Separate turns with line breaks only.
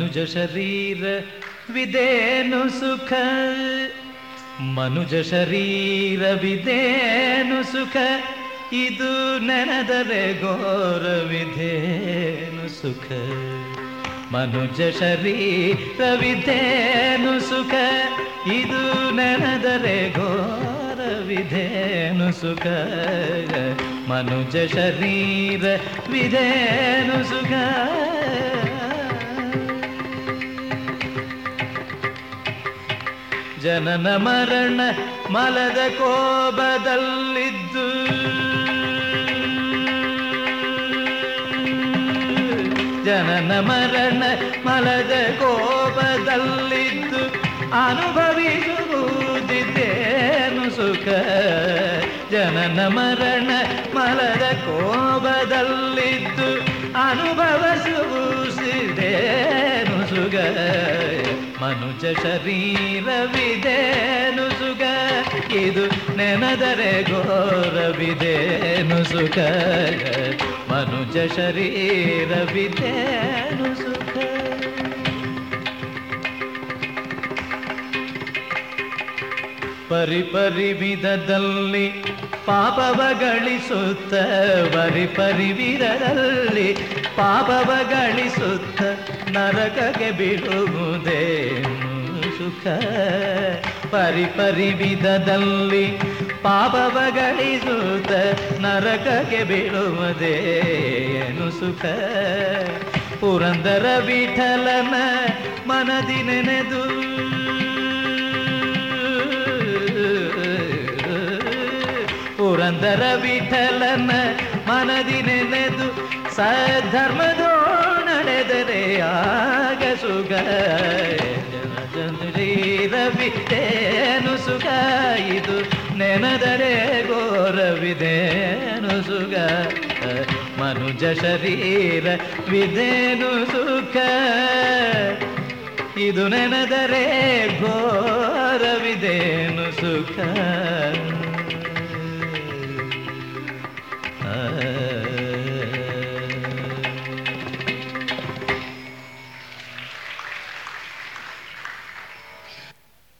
ಮನುಜ ಶರೀರ ವಿದೇನು ಸುಖ? ಮನುಜ ಶರೀರ ವಿದೇನು ಸುಖ? ಇದು ನೆನೆದರೆ ಘೋರವಿಧೇನು ಸುಖ? ಮನುಜ ಶರೀರ, ವಿಧೇನು ಸುಖ? ಇದು ನೆನೆದರೆ ಘೋರವಿಧೇನು ಸುಖ? ಮನುಜ ಶರೀರ, ವಿಧೇನು ಸುಖ? ಜನನ ಮರಣ ಮಲದ ಕೋಬದಲ್ಲಿದ್ದು ಜನನ ಮರಣ ಮಲದ ಕೋಪದಲ್ಲಿದ್ದು. ಅನುಭವಿಸುವುದಿದ್ದೇನು ಸುಖ? ಜನನ ಮರಣ ಮಲದ ಕೋಬದಲ್ಲಿದ್ದು ಅನುಭವಿಸುವುದೇನು ಸುಖ? ಮನುಜ ಶರೀರವಿದೇನು ಸುಖ ಇದು ನೆನದರೆ ಘೋರವಿದೇನು ಸುಖ ಮನುಜ ಶರೀರವಿದೇನು ಸುಖ ಪರಿ ಪರಿ ವಿಧದಲ್ಲಿ ಪಾಪವ ಗಳಿಸುತ್ತ ಪರಿ ಪರಿ ವಿಧದಲ್ಲಿ ಪಾಪವ ಗಳಿಸುತ್ತ ನರಕಕ್ಕೆ ಬಿಡುವುದೇನು ಸುಖ ಪರಿ ಪರಿ ವಿಧದಲ್ಲಿ ಪಾಪವ ಗಳಿಸುತ್ತ ನರಕಕ್ಕೆ ಬೀಳುವುದೇನು ಸುಖ? ಪುರಂದರ ವಿಠಲನ ಮನದಿ ನೆನೆದು ಪುರಂದರ ವಿಠಲನ ಮನದಿ ನೆನೆದು ಸಧರ್ಮದೋ ನಡೆದರೆ ಆಗ ಸುಖ. ರವಿದೇನು ಸುಖ ಇದು? ನೆನದರೆ ಘೋರವಿದೇನು ಸುಖ? ಮನುಜ ಶರೀರ ವಿದೇನು ಸುಖ? ಇದು ನೆನದರೆ ಘೋರವಿದೇನು ಸುಖ?